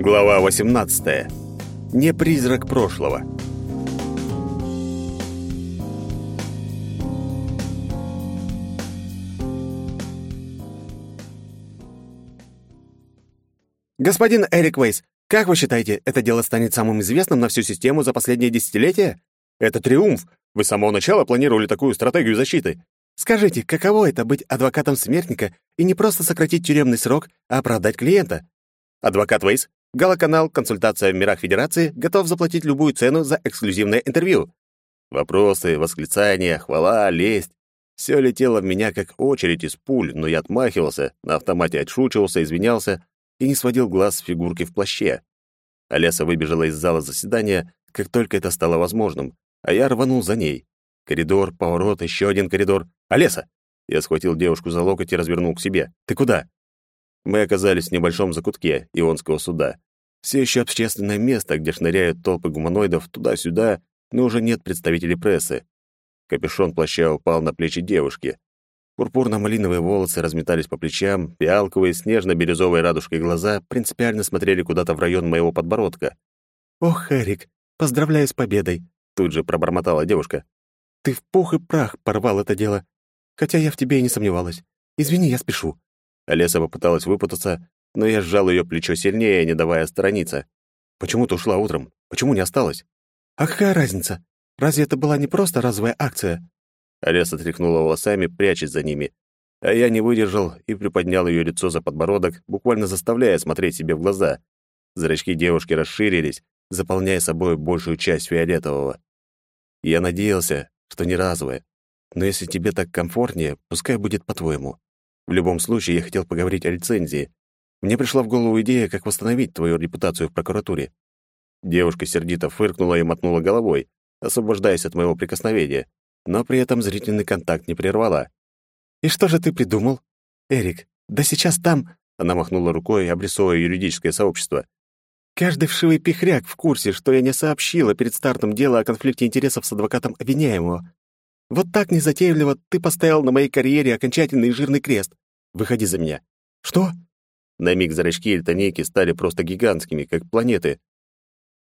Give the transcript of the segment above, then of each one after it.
Глава 18. Не призрак прошлого. Господин Эрик Вейс, как вы считаете, это дело станет самым известным на всю систему за последние десятилетия? Это триумф. Вы с самого начала планировали такую стратегию защиты. Скажите, каково это быть адвокатом смертника и не просто сократить тюремный срок, а оправдать клиента? Адвокат Вейс, Галоканал, консультация в мирах Федерации, готов заплатить любую цену за эксклюзивное интервью. Вопросы, восклицания, хвала, лесть. Все летело в меня как очередь из пуль, но я отмахивался, на автомате отшучивался, извинялся и не сводил глаз с фигурки в плаще. Олеса выбежала из зала заседания, как только это стало возможным, а я рванул за ней. Коридор, поворот, еще один коридор. «Олеса!» Я схватил девушку за локоть и развернул к себе. «Ты куда?» Мы оказались в небольшом закутке Ионского суда. Все еще общественное место, где шныряют толпы гуманоидов туда-сюда, но уже нет представителей прессы. Капюшон плаща упал на плечи девушки. Пурпурно-малиновые волосы разметались по плечам, фиалковые снежно-бирюзовой радужкой глаза принципиально смотрели куда-то в район моего подбородка. «Ох, Эрик, поздравляю с победой!» Тут же пробормотала девушка. «Ты в пух и прах порвал это дело. Хотя я в тебе и не сомневалась. Извини, я спешу. Олеса попыталась выпутаться, но я сжал ее плечо сильнее, не давая осторониться. «Почему ты ушла утром? Почему не осталась?» «А какая разница? Разве это была не просто разовая акция?» Олеса тряхнула волосами, прячась за ними. А я не выдержал и приподнял ее лицо за подбородок, буквально заставляя смотреть себе в глаза. Зрачки девушки расширились, заполняя собой большую часть фиолетового. Я надеялся, что не разовая. Но если тебе так комфортнее, пускай будет по-твоему. В любом случае, я хотел поговорить о лицензии. Мне пришла в голову идея, как восстановить твою репутацию в прокуратуре. Девушка сердито фыркнула и мотнула головой, освобождаясь от моего прикосновения, но при этом зрительный контакт не прервала. «И что же ты придумал? Эрик, да сейчас там...» Она махнула рукой, обрисовывая юридическое сообщество. «Каждый вшивый пихряк в курсе, что я не сообщила перед стартом дела о конфликте интересов с адвокатом обвиняемого. Вот так незатейливо ты поставил на моей карьере окончательный жирный крест. Выходи за меня. Что? На миг зрачки Эльтонейки стали просто гигантскими, как планеты.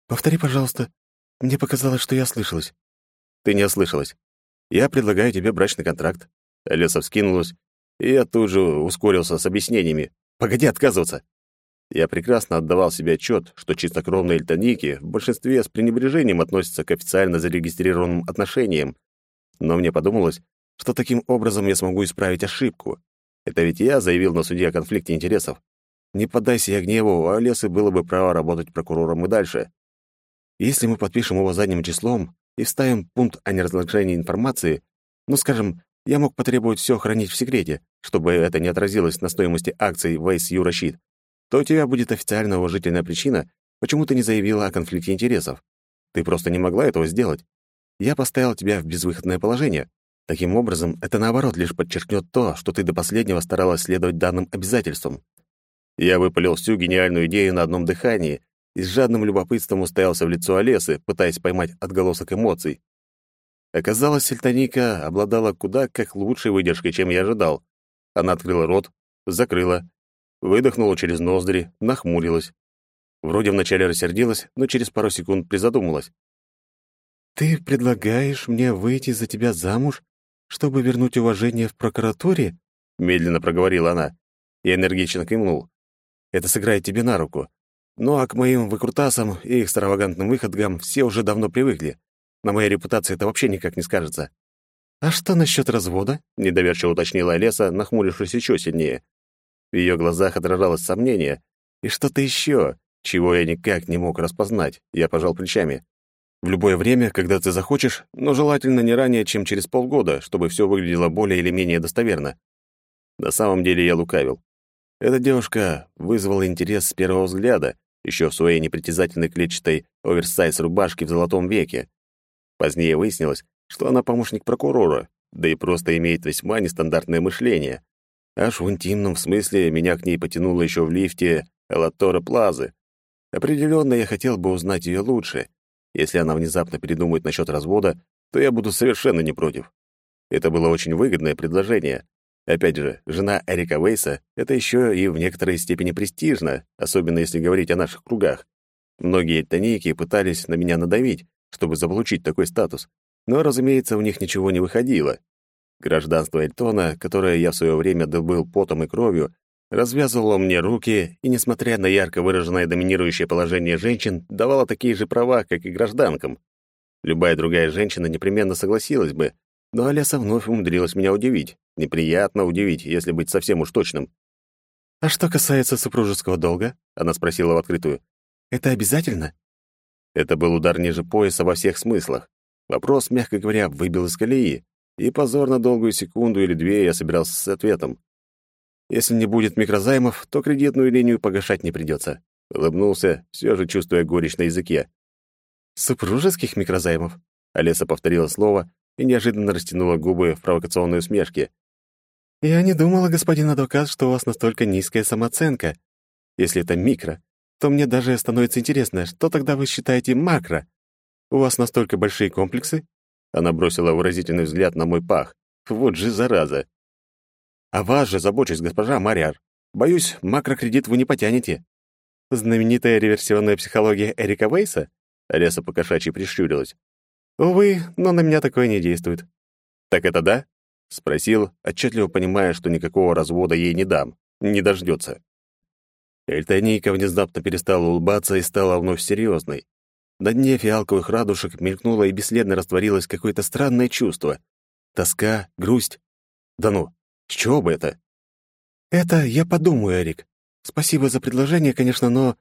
Повтори, пожалуйста. Мне показалось, что я слышалась. Ты не ослышалась. Я предлагаю тебе брачный контракт. Леса вскинулась, и я тут же ускорился с объяснениями. Погоди отказываться. Я прекрасно отдавал себе отчет, что чистокровные эльтоники в большинстве с пренебрежением относятся к официально зарегистрированным отношениям, но мне подумалось, что таким образом я смогу исправить ошибку. Это ведь я заявил на суде о конфликте интересов. Не поддайся я гневу, у Олесы было бы право работать прокурором и дальше. Если мы подпишем его задним числом и вставим пункт о неразглашении информации, ну, скажем, я мог потребовать все хранить в секрете, чтобы это не отразилось на стоимости акций Вейс Юращит, то у тебя будет официально уважительная причина, почему ты не заявила о конфликте интересов. Ты просто не могла этого сделать я поставил тебя в безвыходное положение. Таким образом, это наоборот лишь подчеркнет то, что ты до последнего старалась следовать данным обязательствам. Я выпалил всю гениальную идею на одном дыхании и с жадным любопытством уставился в лицо Олесы, пытаясь поймать отголосок эмоций. Оказалось, Сельтоника обладала куда как лучшей выдержкой, чем я ожидал. Она открыла рот, закрыла, выдохнула через ноздри, нахмурилась. Вроде вначале рассердилась, но через пару секунд призадумалась. «Ты предлагаешь мне выйти за тебя замуж, чтобы вернуть уважение в прокуратуре?» — медленно проговорила она. Я энергично кивнул. «Это сыграет тебе на руку. Ну а к моим выкрутасам и экстравагантным выходкам все уже давно привыкли. На моей репутации это вообще никак не скажется». «А что насчет развода?» — недоверчиво уточнила Олеса, нахмурившись еще сильнее. В ее глазах отражалось сомнение. И что-то еще, чего я никак не мог распознать. Я пожал плечами. В любое время, когда ты захочешь, но желательно не ранее, чем через полгода, чтобы все выглядело более или менее достоверно. На самом деле я лукавил. Эта девушка вызвала интерес с первого взгляда, еще в своей непритязательной клетчатой оверсайз-рубашке в золотом веке. Позднее выяснилось, что она помощник прокурора, да и просто имеет весьма нестандартное мышление. Аж в интимном смысле меня к ней потянуло еще в лифте Элатора Плазы. Определенно я хотел бы узнать ее лучше, если она внезапно передумает насчет развода, то я буду совершенно не против. Это было очень выгодное предложение. Опять же, жена Эрика Вейса — это еще и в некоторой степени престижно, особенно если говорить о наших кругах. Многие тонейки пытались на меня надавить, чтобы заполучить такой статус, но, разумеется, у них ничего не выходило. Гражданство Эльтона, которое я в свое время добыл потом и кровью, развязывало мне руки и, несмотря на ярко выраженное доминирующее положение женщин, давало такие же права, как и гражданкам. Любая другая женщина непременно согласилась бы, но Алиса вновь умудрилась меня удивить. Неприятно удивить, если быть совсем уж точным. «А что касается супружеского долга?» — она спросила в открытую. «Это обязательно?» Это был удар ниже пояса во всех смыслах. Вопрос, мягко говоря, выбил из колеи, и позорно долгую секунду или две я собирался с ответом. Если не будет микрозаймов, то кредитную линию погашать не придется. Улыбнулся, все же чувствуя горечь на языке. «Супружеских микрозаймов?» Олеса повторила слово и неожиданно растянула губы в провокационной усмешке. «Я не думала, господин адвокат, что у вас настолько низкая самооценка. Если это микро, то мне даже становится интересно, что тогда вы считаете макро? У вас настолько большие комплексы?» Она бросила выразительный взгляд на мой пах. «Вот же зараза!» «А вас же забочусь, госпожа Мариар. Боюсь, макрокредит вы не потянете». «Знаменитая реверсионная психология Эрика Вейса?» Леса покошачьи прищурилась. «Увы, но на меня такое не действует». «Так это да?» — спросил, отчетливо понимая, что никакого развода ей не дам, не дождется. Эльтонийка внезапно перестала улыбаться и стала вновь серьезной. На дне фиалковых радужек мелькнуло и бесследно растворилось какое-то странное чувство. Тоска, грусть. Да ну, с чего бы это? «Это я подумаю, Эрик. Спасибо за предложение, конечно, но...»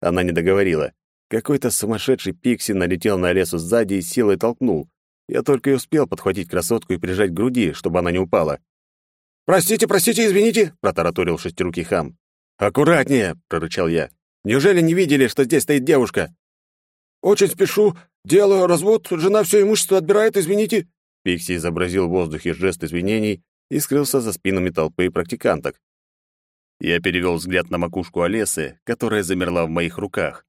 Она не договорила. Какой-то сумасшедший пикси налетел на лесу сзади и силой толкнул. Я только и успел подхватить красотку и прижать к груди, чтобы она не упала. «Простите, простите, извините!» — протараторил шестирукий хам. «Аккуратнее!» — прорычал я. «Неужели не видели, что здесь стоит девушка?» «Очень спешу. Дело развод. Жена все имущество отбирает, извините». Пикси изобразил в воздухе жест извинений и скрылся за спинами толпы практиканток. Я перевел взгляд на макушку Олесы, которая замерла в моих руках.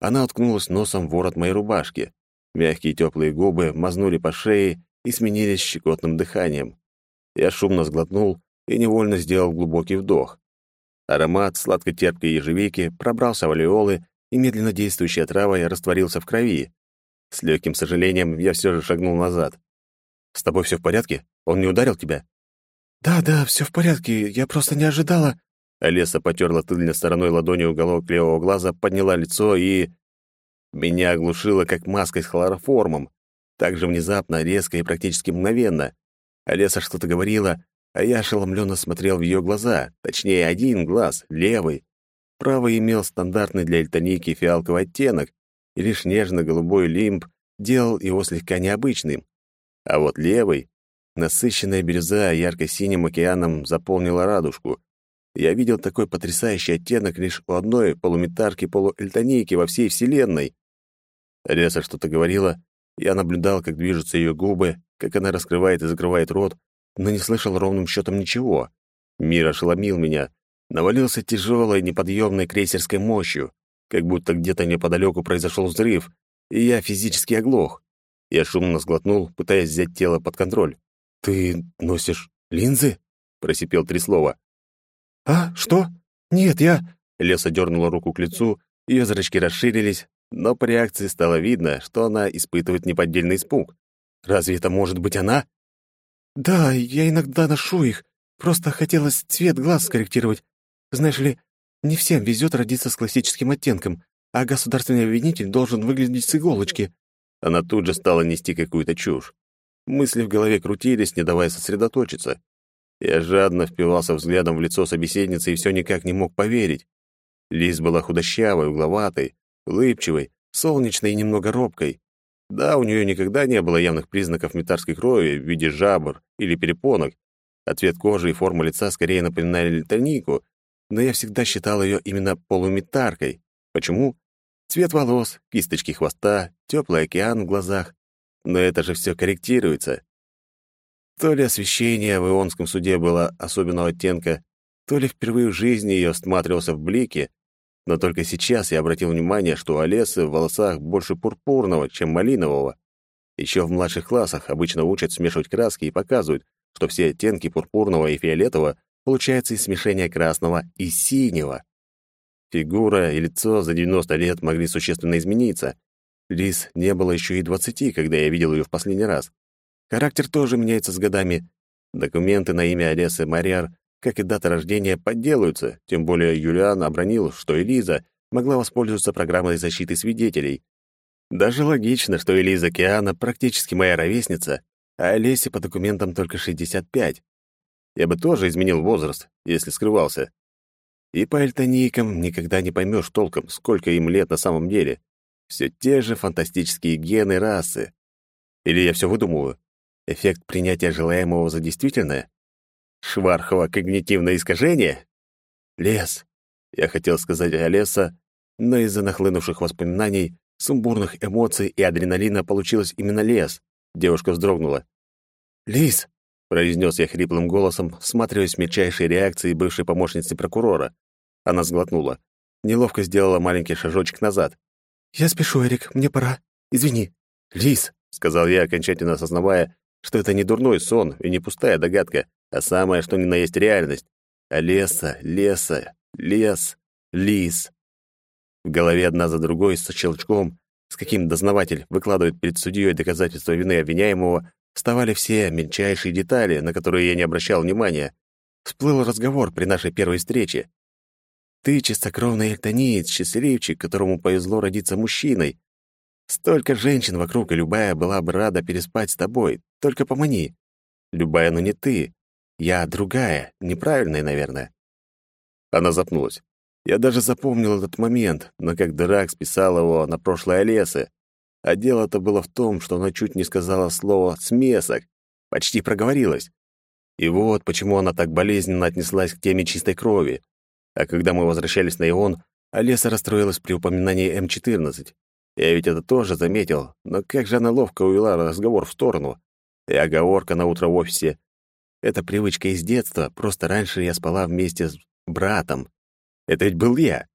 Она уткнулась носом в ворот моей рубашки. Мягкие теплые губы мазнули по шее и сменились щекотным дыханием. Я шумно сглотнул и невольно сделал глубокий вдох. Аромат сладко-терпкой ежевики пробрался в алеолы, и медленно действующая трава растворился в крови. С легким сожалением я все же шагнул назад. «С тобой все в порядке? Он не ударил тебя?» «Да, да, все в порядке. Я просто не ожидала...» Алиса потерла тыльной стороной ладони уголок левого глаза, подняла лицо и... Меня оглушило, как маской с хлороформом. Так же внезапно, резко и практически мгновенно. Алиса что-то говорила, а я ошеломленно смотрел в ее глаза, точнее, один глаз, левый. Правый имел стандартный для эльтоники фиалковый оттенок, и лишь нежно-голубой лимб делал его слегка необычным. А вот левый, насыщенная бирюза ярко-синим океаном заполнила радужку, я видел такой потрясающий оттенок лишь у одной полуметарки-полуэльтонейки во всей Вселенной. Реса что-то говорила, я наблюдал, как движутся ее губы, как она раскрывает и закрывает рот, но не слышал ровным счетом ничего. Мир ошеломил меня, навалился тяжелой, неподъемной крейсерской мощью, как будто где-то неподалеку произошел взрыв, и я физически оглох. Я шумно сглотнул, пытаясь взять тело под контроль. «Ты носишь линзы?» — просипел три слова. «А, что? Нет, я...» Леса дернула руку к лицу, ее зрачки расширились, но по реакции стало видно, что она испытывает неподдельный испуг. «Разве это может быть она?» «Да, я иногда ношу их. Просто хотелось цвет глаз скорректировать. Знаешь ли, не всем везет родиться с классическим оттенком, а государственный обвинитель должен выглядеть с иголочки». Она тут же стала нести какую-то чушь. Мысли в голове крутились, не давая сосредоточиться. Я жадно впивался взглядом в лицо собеседницы и все никак не мог поверить. Лиз была худощавой, угловатой, улыбчивой, солнечной и немного робкой. Да, у нее никогда не было явных признаков метарской крови в виде жабр или перепонок, а цвет кожи и форма лица скорее напоминали литонику, но я всегда считал ее именно полуметаркой. Почему? Цвет волос, кисточки хвоста, теплый океан в глазах. Но это же все корректируется. То ли освещение в Ионском суде было особенного оттенка, то ли впервые в жизни ее всматривался в блике, но только сейчас я обратил внимание, что у Олесы в волосах больше пурпурного, чем малинового. Еще в младших классах обычно учат смешивать краски и показывают, что все оттенки пурпурного и фиолетового получаются из смешения красного и синего. Фигура и лицо за 90 лет могли существенно измениться. Лис не было еще и 20, когда я видел ее в последний раз. Характер тоже меняется с годами. Документы на имя Олесы Мариар, как и дата рождения, подделываются, тем более Юлиан обронил, что Элиза могла воспользоваться программой защиты свидетелей. Даже логично, что Элиза Киана практически моя ровесница, а Олесе по документам только 65. Я бы тоже изменил возраст, если скрывался. И по эльтонийкам никогда не поймешь толком, сколько им лет на самом деле. Все те же фантастические гены расы. Или я все выдумываю? Эффект принятия желаемого за действительное? Швархово когнитивное искажение? Лес. Я хотел сказать Олеса, но из-за нахлынувших воспоминаний, сумбурных эмоций и адреналина получилось именно лес. Девушка вздрогнула. «Лис!» — произнес я хриплым голосом, всматриваясь в мельчайшие реакции бывшей помощницы прокурора. Она сглотнула. Неловко сделала маленький шажочек назад. «Я спешу, Эрик, мне пора. Извини». «Лис», — сказал я, окончательно осознавая, что это не дурной сон и не пустая догадка, а самое, что ни на есть реальность. А леса, леса, лес, лис. В голове одна за другой с щелчком, с каким дознаватель выкладывает перед судьей доказательства вины обвиняемого, вставали все мельчайшие детали, на которые я не обращал внимания. Всплыл разговор при нашей первой встрече. Ты чистокровный эльтониец, счастливчик, которому повезло родиться мужчиной. Столько женщин вокруг, и любая была бы рада переспать с тобой. Только помани. Любая, но не ты. Я другая, неправильная, наверное. Она запнулась. Я даже запомнил этот момент, но как дурак списал его на прошлое лесы. А дело-то было в том, что она чуть не сказала слово «смесок». Почти проговорилась. И вот почему она так болезненно отнеслась к теме чистой крови. А когда мы возвращались на Ион, Олеса расстроилась при упоминании М-14. Я ведь это тоже заметил, но как же она ловко увела разговор в сторону. И оговорка на утро в офисе. Это привычка из детства, просто раньше я спала вместе с братом. Это ведь был я.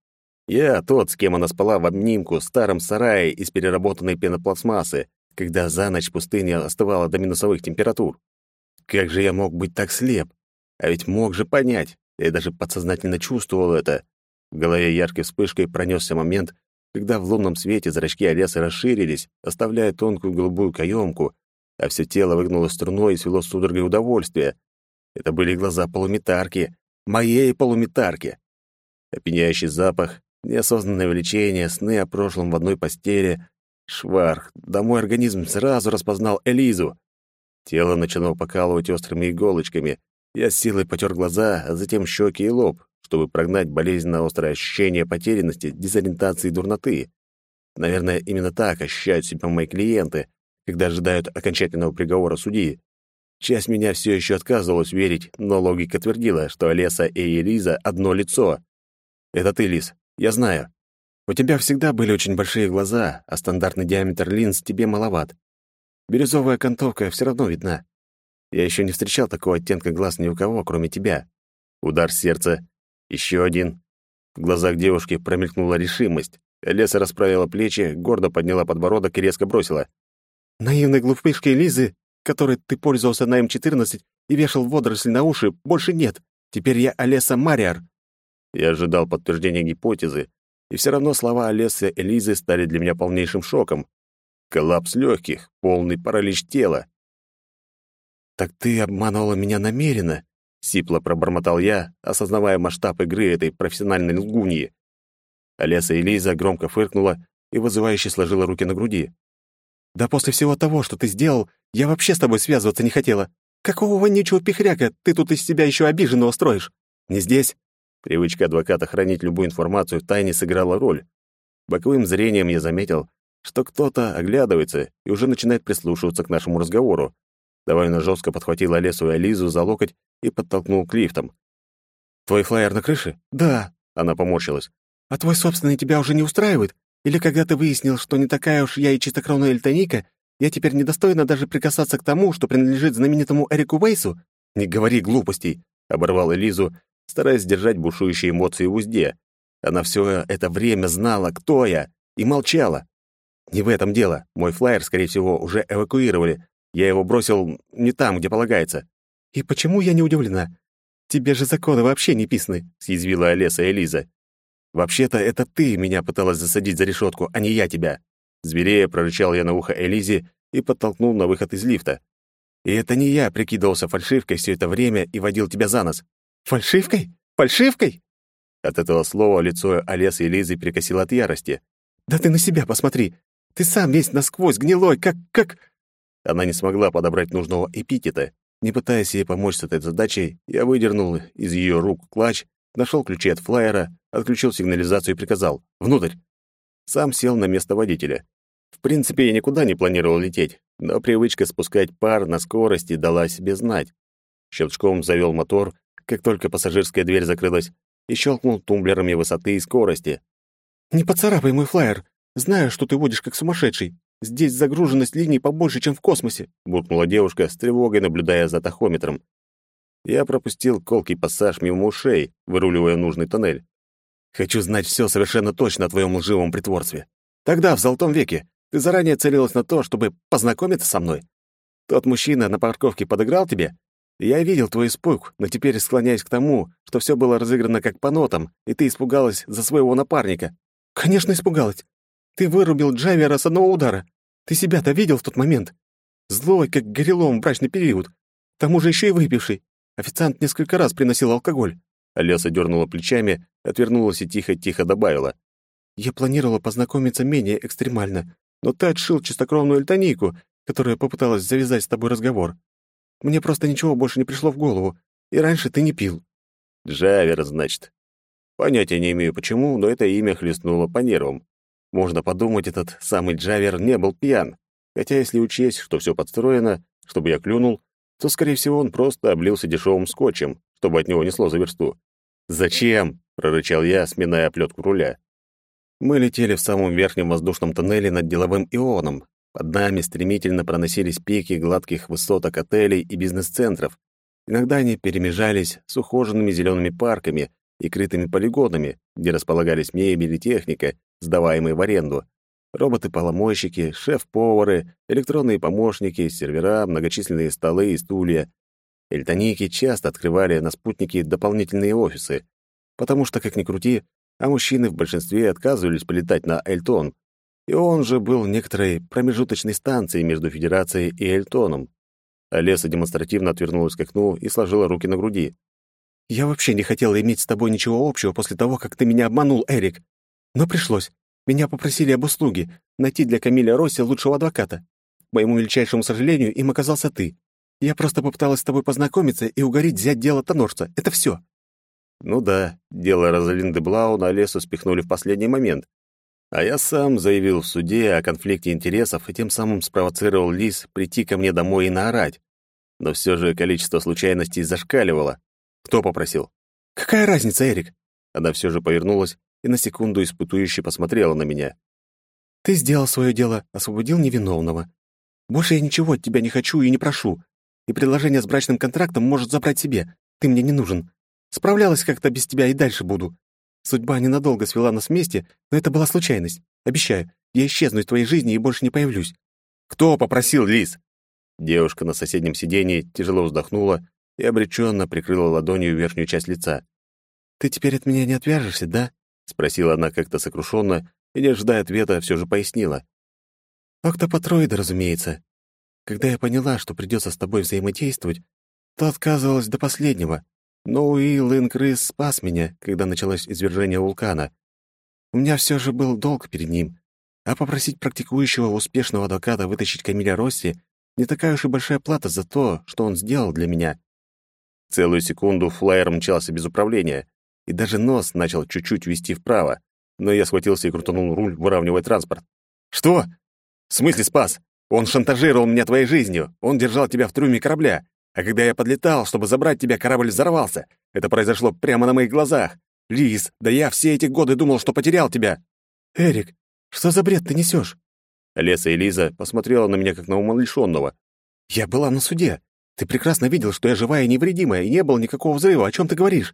Я тот, с кем она спала в обнимку в старом сарае из переработанной пенопластмассы, когда за ночь пустыня остывала до минусовых температур. Как же я мог быть так слеп? А ведь мог же понять. Я даже подсознательно чувствовал это. В голове яркой вспышкой пронесся момент, когда в лунном свете зрачки Олеса расширились, оставляя тонкую голубую каемку, а все тело выгнулось струной и свело судорогой удовольствия. Это были глаза полуметарки, моей полуметарки. Опьяняющий запах, неосознанное влечение, сны о прошлом в одной постели. Шварх, да мой организм сразу распознал Элизу. Тело начало покалывать острыми иголочками, я с силой потер глаза, а затем щеки и лоб, чтобы прогнать болезненно острое ощущение потерянности, дезориентации и дурноты. Наверное, именно так ощущают себя мои клиенты, когда ожидают окончательного приговора судьи. Часть меня все еще отказывалась верить, но логика твердила, что Олеса и Элиза — одно лицо. «Это ты, Лис, я знаю. У тебя всегда были очень большие глаза, а стандартный диаметр линз тебе маловат. Бирюзовая окантовка все равно видна. Я еще не встречал такого оттенка глаз ни у кого, кроме тебя. Удар сердца. Еще один. В глазах девушки промелькнула решимость. Леса расправила плечи, гордо подняла подбородок и резко бросила. «Наивной глупышкой Лизы, которой ты пользовался на М-14 и вешал водоросли на уши, больше нет. Теперь я Олеса Мариар». Я ожидал подтверждения гипотезы, и все равно слова Олесы и Лизы стали для меня полнейшим шоком. Коллапс легких, полный паралич тела. «Так ты обманывала меня намеренно?» — сипло пробормотал я, осознавая масштаб игры этой профессиональной лгуньи. Олеса и Лиза громко фыркнула и вызывающе сложила руки на груди. «Да после всего того, что ты сделал, я вообще с тобой связываться не хотела. Какого вонючего пихряка ты тут из себя еще обиженного строишь? Не здесь?» Привычка адвоката хранить любую информацию в тайне сыграла роль. Боковым зрением я заметил, что кто-то оглядывается и уже начинает прислушиваться к нашему разговору, Довольно жестко подхватил Олесу и Ализу за локоть и подтолкнул к лифтам. «Твой флайер на крыше?» «Да», — она поморщилась. «А твой собственный тебя уже не устраивает? Или когда ты выяснил, что не такая уж я и чистокровная эльтоника, я теперь недостойна даже прикасаться к тому, что принадлежит знаменитому Эрику Вейсу?» «Не говори глупостей», — оборвал Элизу, стараясь сдержать бушующие эмоции в узде. Она все это время знала, кто я, и молчала. Не в этом дело. Мой флайер, скорее всего, уже эвакуировали, я его бросил не там, где полагается. «И почему я не удивлена? Тебе же законы вообще не писаны», — съязвила Олеса Элиза. «Вообще-то это ты меня пыталась засадить за решетку, а не я тебя». Зверея прорычал я на ухо Элизе и подтолкнул на выход из лифта. «И это не я прикидывался фальшивкой все это время и водил тебя за нос». «Фальшивкой? Фальшивкой?» От этого слова лицо Олесы Элизы перекосило от ярости. «Да ты на себя посмотри! Ты сам весь насквозь гнилой, как... как...» Она не смогла подобрать нужного эпитета. Не пытаясь ей помочь с этой задачей, я выдернул из ее рук клатч, нашел ключи от флайера, отключил сигнализацию и приказал «Внутрь!». Сам сел на место водителя. В принципе, я никуда не планировал лететь, но привычка спускать пар на скорости дала себе знать. Щелчком завел мотор, как только пассажирская дверь закрылась, и щелкнул тумблерами высоты и скорости. «Не поцарапай мой флайер! Знаю, что ты водишь как сумасшедший. Здесь загруженность линий побольше, чем в космосе», — буркнула девушка, с тревогой наблюдая за тахометром. Я пропустил колкий пассаж мимо ушей, выруливая нужный тоннель. «Хочу знать все совершенно точно о твоем лживом притворстве. Тогда, в Золотом веке, ты заранее целилась на то, чтобы познакомиться со мной. Тот мужчина на парковке подыграл тебе? Я видел твой испуг, но теперь склоняюсь к тому, что все было разыграно как по нотам, и ты испугалась за своего напарника». «Конечно, испугалась. Ты вырубил Джавера с одного удара. Ты себя-то видел в тот момент? Злой, как горелом в брачный период. К тому же еще и выпивший. Официант несколько раз приносил алкоголь». Алеса дернула плечами, отвернулась и тихо-тихо добавила. «Я планировала познакомиться менее экстремально, но ты отшил чистокровную эльтонийку, которая попыталась завязать с тобой разговор. Мне просто ничего больше не пришло в голову, и раньше ты не пил». «Джавер, значит». Понятия не имею почему, но это имя хлестнуло по нервам. Можно подумать, этот самый Джавер не был пьян. Хотя если учесть, что все подстроено, чтобы я клюнул, то, скорее всего, он просто облился дешевым скотчем, чтобы от него несло за версту. «Зачем?» — прорычал я, сминая оплетку руля. Мы летели в самом верхнем воздушном тоннеле над деловым ионом. Под нами стремительно проносились пики гладких высоток отелей и бизнес-центров. Иногда они перемежались с ухоженными зелеными парками и крытыми полигонами, где располагались мебель и техника, сдаваемые в аренду. Роботы-поломойщики, шеф-повары, электронные помощники, сервера, многочисленные столы и стулья. Эльтоники часто открывали на спутнике дополнительные офисы, потому что, как ни крути, а мужчины в большинстве отказывались полетать на Эльтон, и он же был некоторой промежуточной станцией между Федерацией и Эльтоном. Олеса демонстративно отвернулась к окну и сложила руки на груди. «Я вообще не хотела иметь с тобой ничего общего после того, как ты меня обманул, Эрик. Но пришлось. Меня попросили об услуге — найти для Камиля Росси лучшего адвоката. К моему величайшему сожалению, им оказался ты. Я просто попыталась с тобой познакомиться и угореть взять дело Тонорца. Это все. Ну да, дело Розалинды Блау на лесу спихнули в последний момент. А я сам заявил в суде о конфликте интересов и тем самым спровоцировал Лис прийти ко мне домой и наорать. Но все же количество случайностей зашкаливало. Кто попросил? «Какая разница, Эрик?» Она все же повернулась и на секунду испытующе посмотрела на меня. «Ты сделал свое дело, освободил невиновного. Больше я ничего от тебя не хочу и не прошу. И предложение с брачным контрактом может забрать себе. Ты мне не нужен. Справлялась как-то без тебя и дальше буду. Судьба ненадолго свела нас вместе, но это была случайность. Обещаю, я исчезну из твоей жизни и больше не появлюсь». «Кто попросил, Лис?» Девушка на соседнем сиденье тяжело вздохнула и обреченно прикрыла ладонью верхнюю часть лица. «Ты теперь от меня не отвяжешься, да?» — спросила она как-то сокрушенно и, не ожидая ответа, все же пояснила. «Октопатроиды, разумеется. Когда я поняла, что придется с тобой взаимодействовать, то отказывалась до последнего. Но Уилл Инкрыс спас меня, когда началось извержение вулкана. У меня все же был долг перед ним. А попросить практикующего успешного адвоката вытащить Камиля Росси не такая уж и большая плата за то, что он сделал для меня». Целую секунду флайер мчался без управления, и даже нос начал чуть-чуть вести вправо, но я схватился и крутанул руль, выравнивая транспорт. «Что? В смысле спас? Он шантажировал меня твоей жизнью, он держал тебя в трюме корабля, а когда я подлетал, чтобы забрать тебя, корабль взорвался. Это произошло прямо на моих глазах. Лиз, да я все эти годы думал, что потерял тебя». «Эрик, что за бред ты несешь?» Леса и Лиза посмотрела на меня как на умалишенного. «Я была на суде. Ты прекрасно видел, что я живая и невредимая, и не было никакого взрыва. О чем ты говоришь?»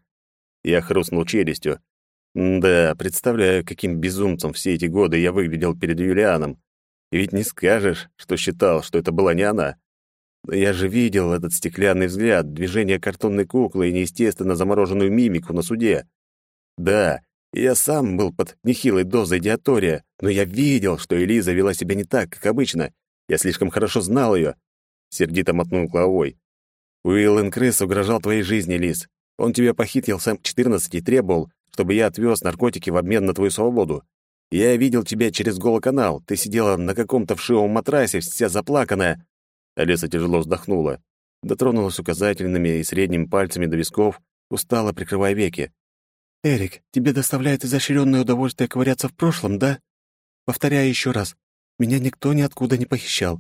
Я хрустнул челюстью. Да, представляю, каким безумцем все эти годы я выглядел перед Юлианом. И ведь не скажешь, что считал, что это была не она. Я же видел этот стеклянный взгляд, движение картонной куклы и неестественно замороженную мимику на суде. Да, я сам был под нехилой дозой диатория, но я видел, что Элиза вела себя не так, как обычно. Я слишком хорошо знал ее. Сердито мотнул головой. Уиллен Крыс угрожал твоей жизни, Лиз. Он тебя похитил сам 14 и требовал, чтобы я отвез наркотики в обмен на твою свободу. Я видел тебя через голоканал. Ты сидела на каком-то вшивом матрасе, вся заплаканная. Алиса тяжело вздохнула, дотронулась указательными и средними пальцами до висков, устало прикрывая веки. «Эрик, тебе доставляет изощренное удовольствие ковыряться в прошлом, да? Повторяю еще раз. Меня никто ниоткуда не похищал.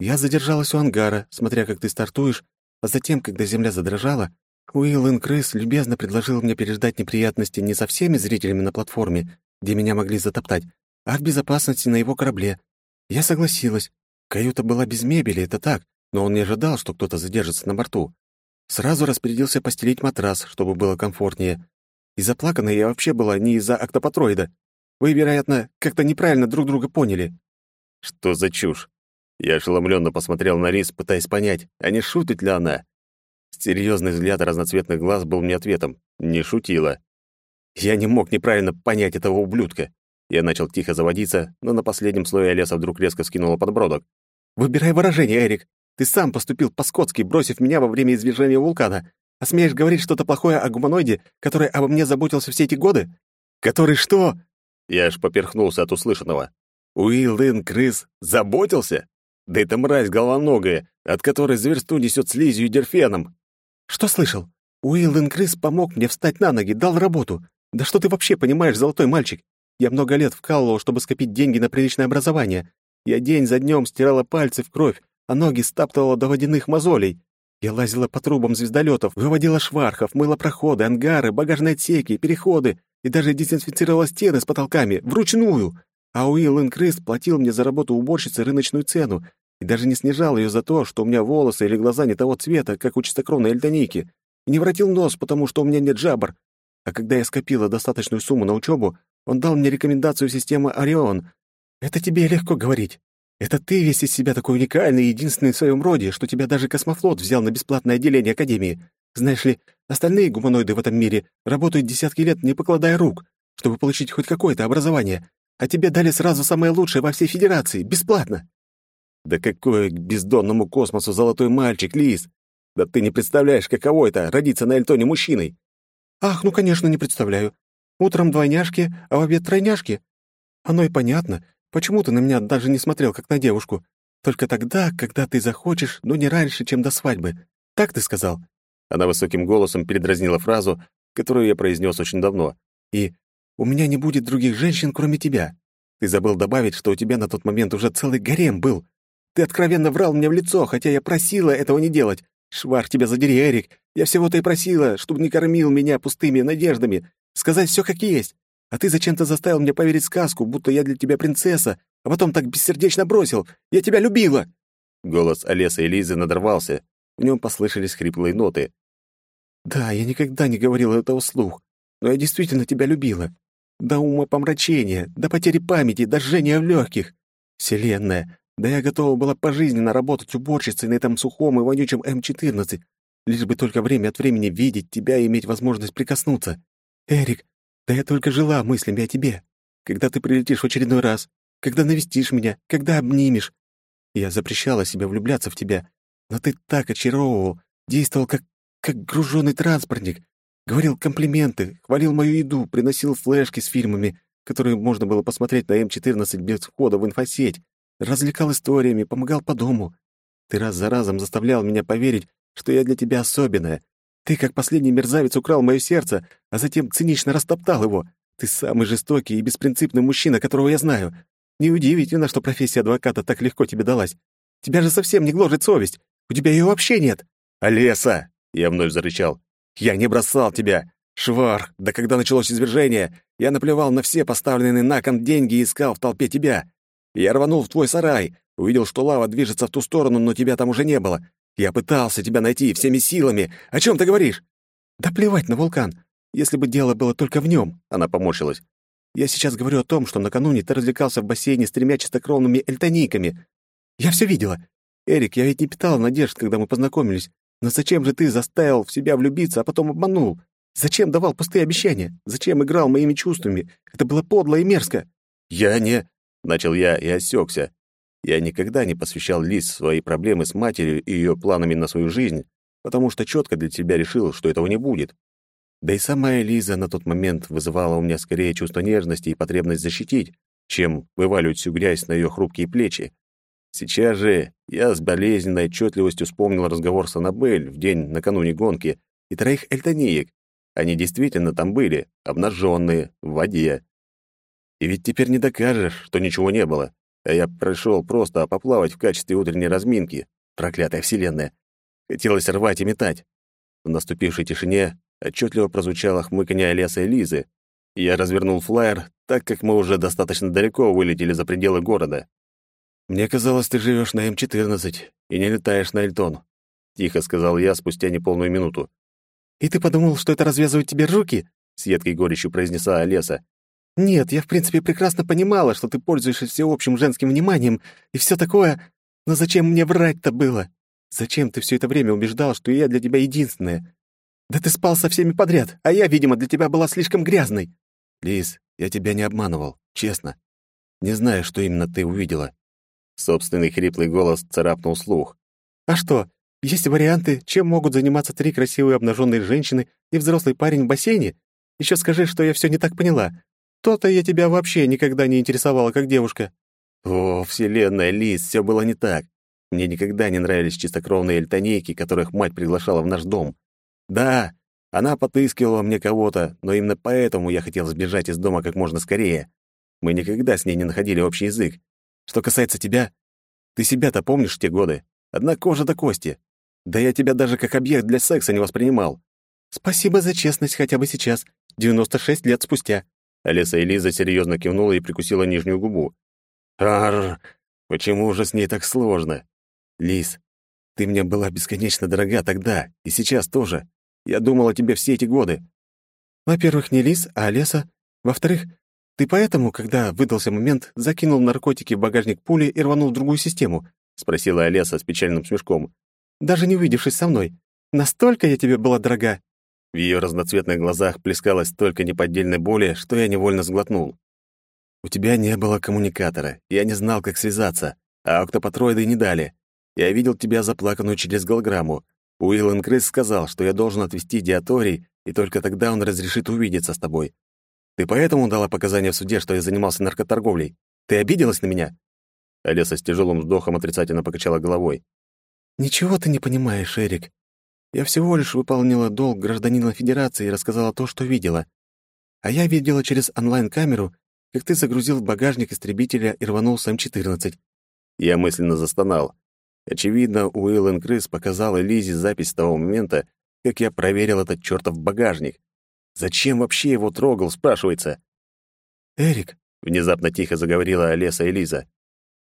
Я задержалась у ангара, смотря как ты стартуешь, а затем, когда земля задрожала, Уиллен Крыс любезно предложил мне переждать неприятности не со всеми зрителями на платформе, где меня могли затоптать, а в безопасности на его корабле. Я согласилась. Каюта была без мебели, это так, но он не ожидал, что кто-то задержится на борту. Сразу распорядился постелить матрас, чтобы было комфортнее, и заплакана я вообще была не из-за октопатроида. Вы, вероятно, как-то неправильно друг друга поняли». «Что за чушь?» Я ошеломленно посмотрел на Рис, пытаясь понять, а не шутит ли она. Серьезный взгляд разноцветных глаз был мне ответом. Не шутила. Я не мог неправильно понять этого ублюдка. Я начал тихо заводиться, но на последнем слое леса вдруг резко скинула подбородок. «Выбирай выражение, Эрик. Ты сам поступил по-скотски, бросив меня во время извержения вулкана. А смеешь говорить что-то плохое о гуманоиде, который обо мне заботился все эти годы? Который что?» Я аж поперхнулся от услышанного. Уиллин Крыс заботился? Да это мразь головоногая, от которой зверсту несет слизью и дерфеном. «Что слышал? Уиллин Крыс помог мне встать на ноги, дал работу. Да что ты вообще понимаешь, золотой мальчик? Я много лет вкалывал, чтобы скопить деньги на приличное образование. Я день за днем стирала пальцы в кровь, а ноги стаптывала до водяных мозолей. Я лазила по трубам звездолетов, выводила швархов, мыла проходы, ангары, багажные отсеки, переходы и даже дезинфицировала стены с потолками вручную. А Уиллен Крыс платил мне за работу уборщицы рыночную цену и даже не снижал ее за то, что у меня волосы или глаза не того цвета, как у чистокровной эльтонийки, и не воротил нос, потому что у меня нет жабр. А когда я скопила достаточную сумму на учебу, он дал мне рекомендацию системы «Орион». Это тебе легко говорить. Это ты весь из себя такой уникальный и единственный в своем роде, что тебя даже космофлот взял на бесплатное отделение Академии. Знаешь ли, остальные гуманоиды в этом мире работают десятки лет, не покладая рук, чтобы получить хоть какое-то образование, а тебе дали сразу самое лучшее во всей Федерации, бесплатно. Да какой к бездонному космосу золотой мальчик, Лис! Да ты не представляешь, каково это — родиться на Эльтоне мужчиной. Ах, ну, конечно, не представляю. Утром двойняшки, а в обед тройняшки. Оно и понятно, Почему ты на меня даже не смотрел, как на девушку? Только тогда, когда ты захочешь, но не раньше, чем до свадьбы. Так ты сказал?» Она высоким голосом передразнила фразу, которую я произнес очень давно. «И у меня не будет других женщин, кроме тебя. Ты забыл добавить, что у тебя на тот момент уже целый гарем был. Ты откровенно врал мне в лицо, хотя я просила этого не делать. Швар тебя задери, Эрик. Я всего-то и просила, чтобы не кормил меня пустыми надеждами. Сказать все как есть. А ты зачем-то заставил меня поверить сказку, будто я для тебя принцесса, а потом так бессердечно бросил. Я тебя любила!» Голос Олеса и Лизы надорвался. В нем послышались хриплые ноты. «Да, я никогда не говорила этого вслух, но я действительно тебя любила. До ума помрачения, до потери памяти, до жжения в легких. Вселенная, да я готова была пожизненно работать уборщицей на этом сухом и вонючем М-14, лишь бы только время от времени видеть тебя и иметь возможность прикоснуться. Эрик, да я только жила мыслями о тебе. Когда ты прилетишь в очередной раз, когда навестишь меня, когда обнимешь. Я запрещала себе влюбляться в тебя, но ты так очаровывал, действовал как, как груженный транспортник, говорил комплименты, хвалил мою еду, приносил флешки с фильмами, которые можно было посмотреть на М14 без входа в инфосеть, развлекал историями, помогал по дому. Ты раз за разом заставлял меня поверить, что я для тебя особенная, ты, как последний мерзавец, украл мое сердце, а затем цинично растоптал его. Ты самый жестокий и беспринципный мужчина, которого я знаю. Неудивительно, что профессия адвоката так легко тебе далась. Тебя же совсем не гложет совесть. У тебя ее вообще нет. Олеса! Я вновь зарычал. Я не бросал тебя. Швар, да когда началось извержение, я наплевал на все поставленные на кон деньги и искал в толпе тебя. Я рванул в твой сарай, увидел, что лава движется в ту сторону, но тебя там уже не было. Я пытался тебя найти всеми силами. О чем ты говоришь? Да плевать на вулкан. Если бы дело было только в нем, она поморщилась. Я сейчас говорю о том, что накануне ты развлекался в бассейне с тремя чистокровными эльтонийками. Я все видела. Эрик, я ведь не питал надежд, когда мы познакомились. Но зачем же ты заставил в себя влюбиться, а потом обманул? Зачем давал пустые обещания? Зачем играл моими чувствами? Это было подло и мерзко. Я не... Начал я и осекся. Я никогда не посвящал Лиз свои проблемы с матерью и ее планами на свою жизнь, потому что четко для себя решил, что этого не будет. Да и сама Элиза на тот момент вызывала у меня скорее чувство нежности и потребность защитить, чем вываливать всю грязь на ее хрупкие плечи. Сейчас же я с болезненной отчетливостью вспомнил разговор с Аннабель в день накануне гонки и троих эльтонеек. Они действительно там были, обнаженные, в воде. И ведь теперь не докажешь, что ничего не было. А я пришел просто поплавать в качестве утренней разминки. Проклятая вселенная. Хотелось рвать и метать. В наступившей тишине отчетливо прозвучало хмыканье леса и Лизы. Я развернул флаер, так как мы уже достаточно далеко вылетели за пределы города. «Мне казалось, ты живешь на М-14 и не летаешь на Эльтон», — тихо сказал я спустя неполную минуту. «И ты подумал, что это развязывает тебе руки?» — с едкой горечью произнесла Олеса. «Нет, я, в принципе, прекрасно понимала, что ты пользуешься всеобщим женским вниманием и все такое, но зачем мне врать-то было? Зачем ты все это время убеждал, что я для тебя единственная? Да ты спал со всеми подряд, а я, видимо, для тебя была слишком грязной». «Лиз, я тебя не обманывал, честно. Не знаю, что именно ты увидела». Собственный хриплый голос царапнул слух. «А что, есть варианты, чем могут заниматься три красивые обнаженные женщины и взрослый парень в бассейне? Еще скажи, что я все не так поняла. То-то я тебя вообще никогда не интересовала как девушка». «О, вселенная, Лиз, все было не так. Мне никогда не нравились чистокровные эльтонейки, которых мать приглашала в наш дом. Да, она подыскивала мне кого-то, но именно поэтому я хотел сбежать из дома как можно скорее. Мы никогда с ней не находили общий язык. Что касается тебя, ты себя-то помнишь в те годы? Одна кожа до кости. Да я тебя даже как объект для секса не воспринимал. Спасибо за честность хотя бы сейчас, 96 лет спустя. Алиса Элиза серьезно кивнула и прикусила нижнюю губу. Арр, почему же с ней так сложно? Лиз, ты мне была бесконечно дорога тогда, и сейчас тоже. Я думал о тебе все эти годы. Во-первых, не Лиз, а Олеса. Во-вторых, ты поэтому, когда выдался момент, закинул наркотики в багажник пули и рванул в другую систему?» — спросила Олеса с печальным смешком. «Даже не увидевшись со мной. Настолько я тебе была дорога». В ее разноцветных глазах плескалось столько неподдельной боли, что я невольно сглотнул. «У тебя не было коммуникатора. Я не знал, как связаться, а октопатроиды не дали. Я видел тебя заплаканную через голограмму. Уиллен Крыс сказал, что я должен отвезти Диаторий, и только тогда он разрешит увидеться с тобой. Ты поэтому дала показания в суде, что я занимался наркоторговлей? Ты обиделась на меня?» Олеса с тяжелым вздохом отрицательно покачала головой. «Ничего ты не понимаешь, Эрик. Я всего лишь выполнила долг гражданина Федерации и рассказала то, что видела. А я видела через онлайн-камеру, как ты загрузил в багажник истребителя и рванул с М-14». Я мысленно застонал. Очевидно, Уиллен Крыс показал Элизе запись того момента, как я проверил этот чертов багажник. Зачем вообще его трогал, спрашивается? «Эрик», — внезапно тихо заговорила Олеса Элиза,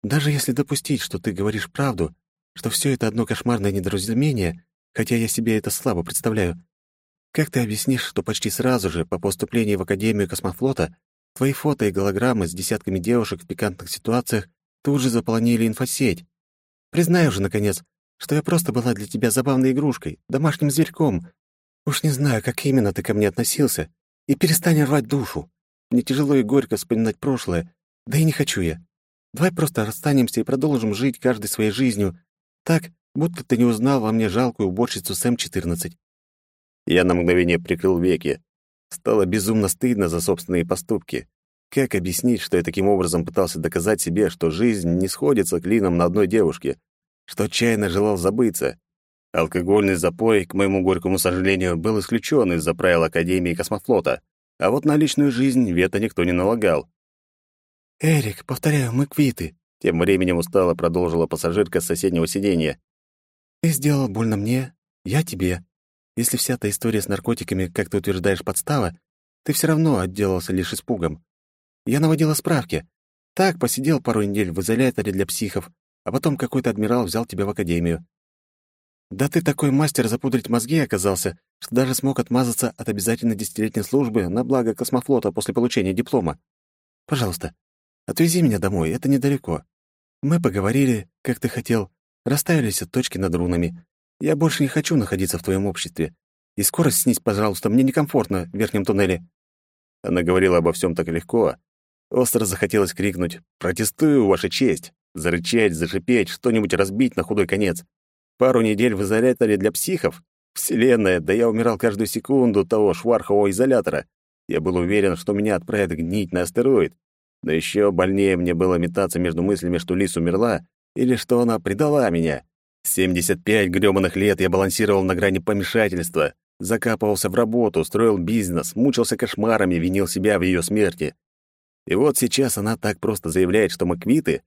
«даже если допустить, что ты говоришь правду, что все это одно кошмарное недоразумение, хотя я себе это слабо представляю, как ты объяснишь, что почти сразу же по поступлении в Академию космофлота твои фото и голограммы с десятками девушек в пикантных ситуациях тут же заполонили инфосеть? Признай уже, наконец, что я просто была для тебя забавной игрушкой, домашним зверьком, Уж не знаю, как именно ты ко мне относился. И перестань рвать душу. Мне тяжело и горько вспоминать прошлое. Да и не хочу я. Давай просто расстанемся и продолжим жить каждой своей жизнью. Так, будто ты не узнал во мне жалкую уборщицу Сэм-14. Я на мгновение прикрыл веки. Стало безумно стыдно за собственные поступки. Как объяснить, что я таким образом пытался доказать себе, что жизнь не сходится клином на одной девушке, что отчаянно желал забыться, Алкогольный запой, к моему горькому сожалению, был исключен из-за правил Академии космофлота, а вот на личную жизнь вето никто не налагал. «Эрик, повторяю, мы квиты», — тем временем устало продолжила пассажирка с соседнего сиденья. «Ты сделал больно мне, я тебе. Если вся эта история с наркотиками, как ты утверждаешь, подстава, ты все равно отделался лишь испугом. Я наводила справки. Так, посидел пару недель в изоляторе для психов, а потом какой-то адмирал взял тебя в академию. Да ты такой мастер запудрить мозги оказался, что даже смог отмазаться от обязательной десятилетней службы на благо космофлота после получения диплома. Пожалуйста, отвези меня домой, это недалеко. Мы поговорили, как ты хотел, Расставили все точки над рунами. Я больше не хочу находиться в твоем обществе. И скорость снизь, пожалуйста, мне некомфортно в верхнем туннеле». Она говорила обо всем так легко. Остро захотелось крикнуть «Протестую, Ваша честь!» Зарычать, зашипеть, что-нибудь разбить на худой конец. Пару недель в изоляторе для психов? Вселенная, да я умирал каждую секунду того швархового изолятора. Я был уверен, что меня отправят гнить на астероид. Но еще больнее мне было метаться между мыслями, что Лис умерла, или что она предала меня. 75 грёбаных лет я балансировал на грани помешательства, закапывался в работу, строил бизнес, мучился кошмарами, винил себя в ее смерти. И вот сейчас она так просто заявляет, что мы квиты.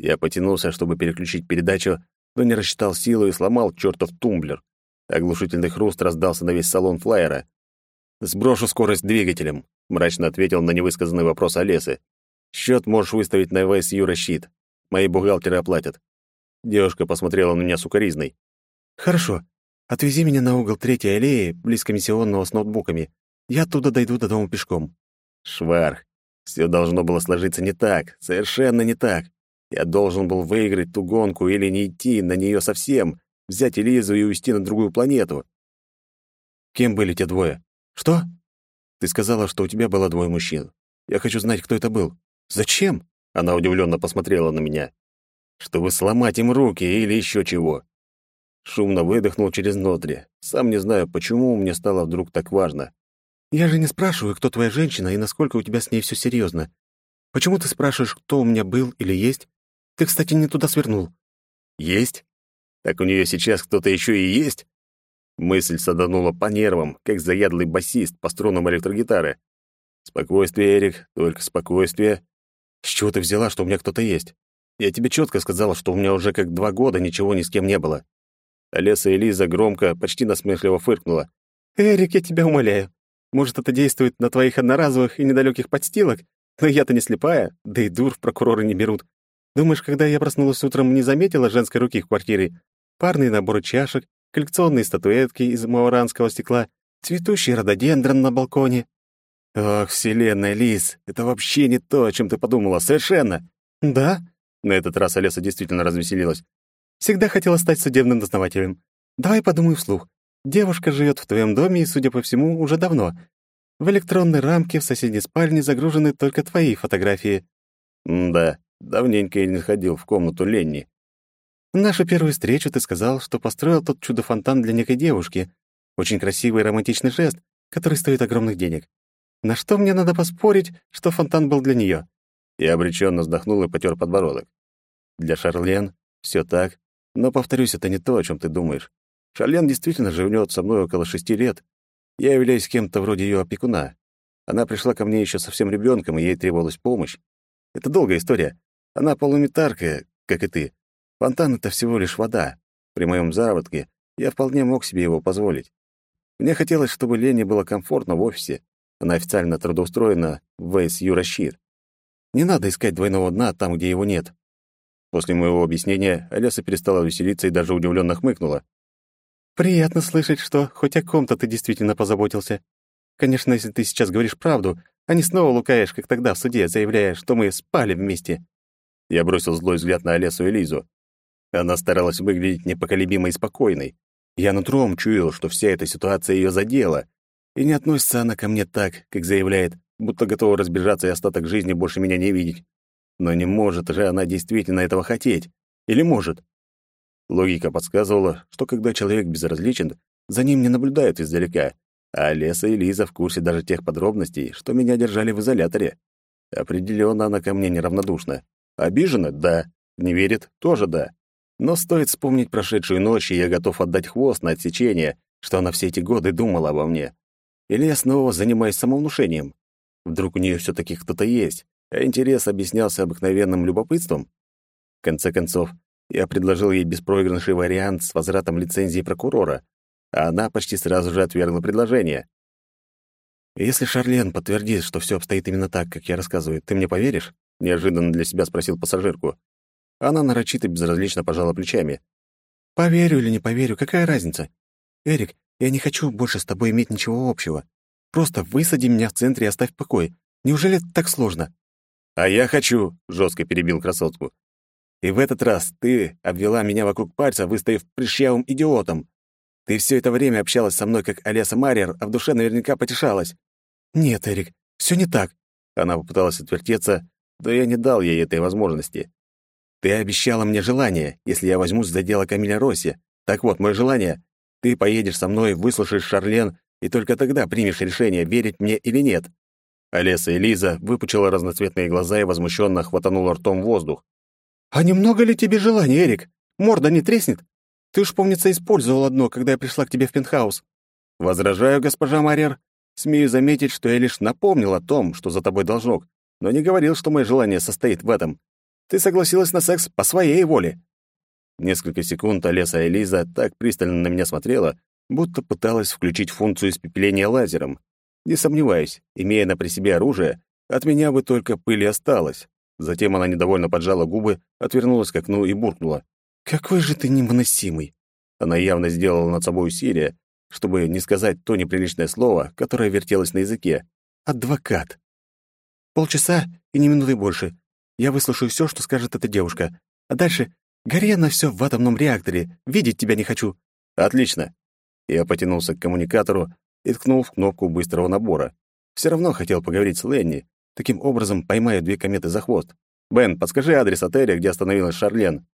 Я потянулся, чтобы переключить передачу, но не рассчитал силу и сломал чертов тумблер. Оглушительный хруст раздался на весь салон флайера. «Сброшу скорость двигателем», — мрачно ответил на невысказанный вопрос Олесы. Счет можешь выставить на ВСЮ расчет. Мои бухгалтеры оплатят». Девушка посмотрела на меня сукоризной. «Хорошо. Отвези меня на угол третьей аллеи, близ комиссионного с ноутбуками. Я оттуда дойду до дома пешком». Шварх. Все должно было сложиться не так, совершенно не так. Я должен был выиграть ту гонку или не идти на нее совсем, взять Элизу и уйти на другую планету. Кем были те двое? Что? Ты сказала, что у тебя было двое мужчин. Я хочу знать, кто это был. «Зачем?» — она удивленно посмотрела на меня. «Чтобы сломать им руки или еще чего». Шумно выдохнул через ноздри. Сам не знаю, почему мне стало вдруг так важно. «Я же не спрашиваю, кто твоя женщина и насколько у тебя с ней все серьезно. Почему ты спрашиваешь, кто у меня был или есть? Ты, кстати, не туда свернул». «Есть? Так у нее сейчас кто-то еще и есть?» Мысль саданула по нервам, как заядлый басист по струнам электрогитары. «Спокойствие, Эрик, только спокойствие. С чего ты взяла, что у меня кто-то есть? Я тебе четко сказала, что у меня уже как два года ничего ни с кем не было. Олеса и Лиза громко, почти насмешливо фыркнула. «Эрик, я тебя умоляю. Может, это действует на твоих одноразовых и недалеких подстилок? Но я-то не слепая, да и дур в прокуроры не берут. Думаешь, когда я проснулась утром, не заметила женской руки в квартире? Парные наборы чашек, коллекционные статуэтки из мауранского стекла, цветущий рододендрон на балконе. Ох, вселенная, Лиз, это вообще не то, о чем ты подумала, совершенно. Да? На этот раз Олеса действительно развеселилась. Всегда хотела стать судебным дознавателем. Давай подумай вслух. Девушка живет в твоем доме и, судя по всему, уже давно. В электронной рамке в соседней спальне загружены только твои фотографии. М да, давненько я не ходил в комнату Ленни. Нашу первую встречу ты сказал, что построил тот чудо-фонтан для некой девушки. Очень красивый и романтичный жест, который стоит огромных денег. На что мне надо поспорить, что фонтан был для нее? Я обреченно вздохнул и потер подбородок. Для Шарлен все так, но, повторюсь, это не то, о чем ты думаешь. Шарлен действительно живет со мной около шести лет. Я являюсь кем-то вроде ее опекуна. Она пришла ко мне еще совсем ребенком, и ей требовалась помощь. Это долгая история. Она полуметарка, как и ты. Фонтан — это всего лишь вода. При моем заработке я вполне мог себе его позволить. Мне хотелось, чтобы Лене было комфортно в офисе, она официально трудоустроена в ВСЮ «Расчир». Не надо искать двойного дна там, где его нет. После моего объяснения Алиса перестала веселиться и даже удивленно хмыкнула. «Приятно слышать, что хоть о ком-то ты действительно позаботился. Конечно, если ты сейчас говоришь правду, а не снова лукаешь, как тогда в суде, заявляя, что мы спали вместе». Я бросил злой взгляд на Олесу и Лизу. Она старалась выглядеть непоколебимой и спокойной. Я нутром чуял, что вся эта ситуация ее задела, и не относится она ко мне так, как заявляет, будто готова разбежаться и остаток жизни больше меня не видеть. Но не может же она действительно этого хотеть. Или может? Логика подсказывала, что когда человек безразличен, за ним не наблюдают издалека, а Леса и Лиза в курсе даже тех подробностей, что меня держали в изоляторе. Определенно она ко мне неравнодушна. Обижена? Да. Не верит? Тоже да. Но стоит вспомнить прошедшую ночь, и я готов отдать хвост на отсечение, что она все эти годы думала обо мне. Или я снова занимаюсь самовнушением? Вдруг у нее все таки кто-то есть, а интерес объяснялся обыкновенным любопытством? В конце концов, я предложил ей беспроигрышный вариант с возвратом лицензии прокурора, а она почти сразу же отвергла предложение. «Если Шарлен подтвердит, что все обстоит именно так, как я рассказываю, ты мне поверишь?» — неожиданно для себя спросил пассажирку. Она нарочито безразлично пожала плечами. «Поверю или не поверю, какая разница? Эрик, я не хочу больше с тобой иметь ничего общего. Просто высади меня в центре и оставь в покое. Неужели это так сложно?» «А я хочу», — жестко перебил красотку. И в этот раз ты обвела меня вокруг пальца, выставив прыщавым идиотом. Ты все это время общалась со мной как Олеса Марьер, а в душе наверняка потешалась. Нет, Эрик, все не так. Она попыталась отвертеться, но я не дал ей этой возможности. Ты обещала мне желание, если я возьмусь за дело Камиля Росси. Так вот, мое желание — ты поедешь со мной, выслушаешь Шарлен, и только тогда примешь решение, верить мне или нет. Олеса и Лиза выпучила разноцветные глаза и возмущенно хватанула ртом воздух. «А немного ли тебе желания, Эрик? Морда не треснет? Ты уж, помнится, использовал одно, когда я пришла к тебе в пентхаус». «Возражаю, госпожа Марьер. Смею заметить, что я лишь напомнил о том, что за тобой должок, но не говорил, что мое желание состоит в этом. Ты согласилась на секс по своей воле». Несколько секунд Олеса и Лиза так пристально на меня смотрела, будто пыталась включить функцию испепеления лазером. Не сомневаюсь, имея на при себе оружие, от меня бы только пыли осталось. Затем она недовольно поджала губы, отвернулась к окну и буркнула. «Какой же ты невыносимый!» Она явно сделала над собой усилие, чтобы не сказать то неприличное слово, которое вертелось на языке. «Адвокат!» «Полчаса и не минуты больше. Я выслушаю все, что скажет эта девушка. А дальше гори на все в атомном реакторе. Видеть тебя не хочу». «Отлично!» Я потянулся к коммуникатору и ткнул в кнопку быстрого набора. Все равно хотел поговорить с Ленни. Таким образом поймаю две кометы за хвост. «Бен, подскажи адрес отеля, где остановилась Шарлен».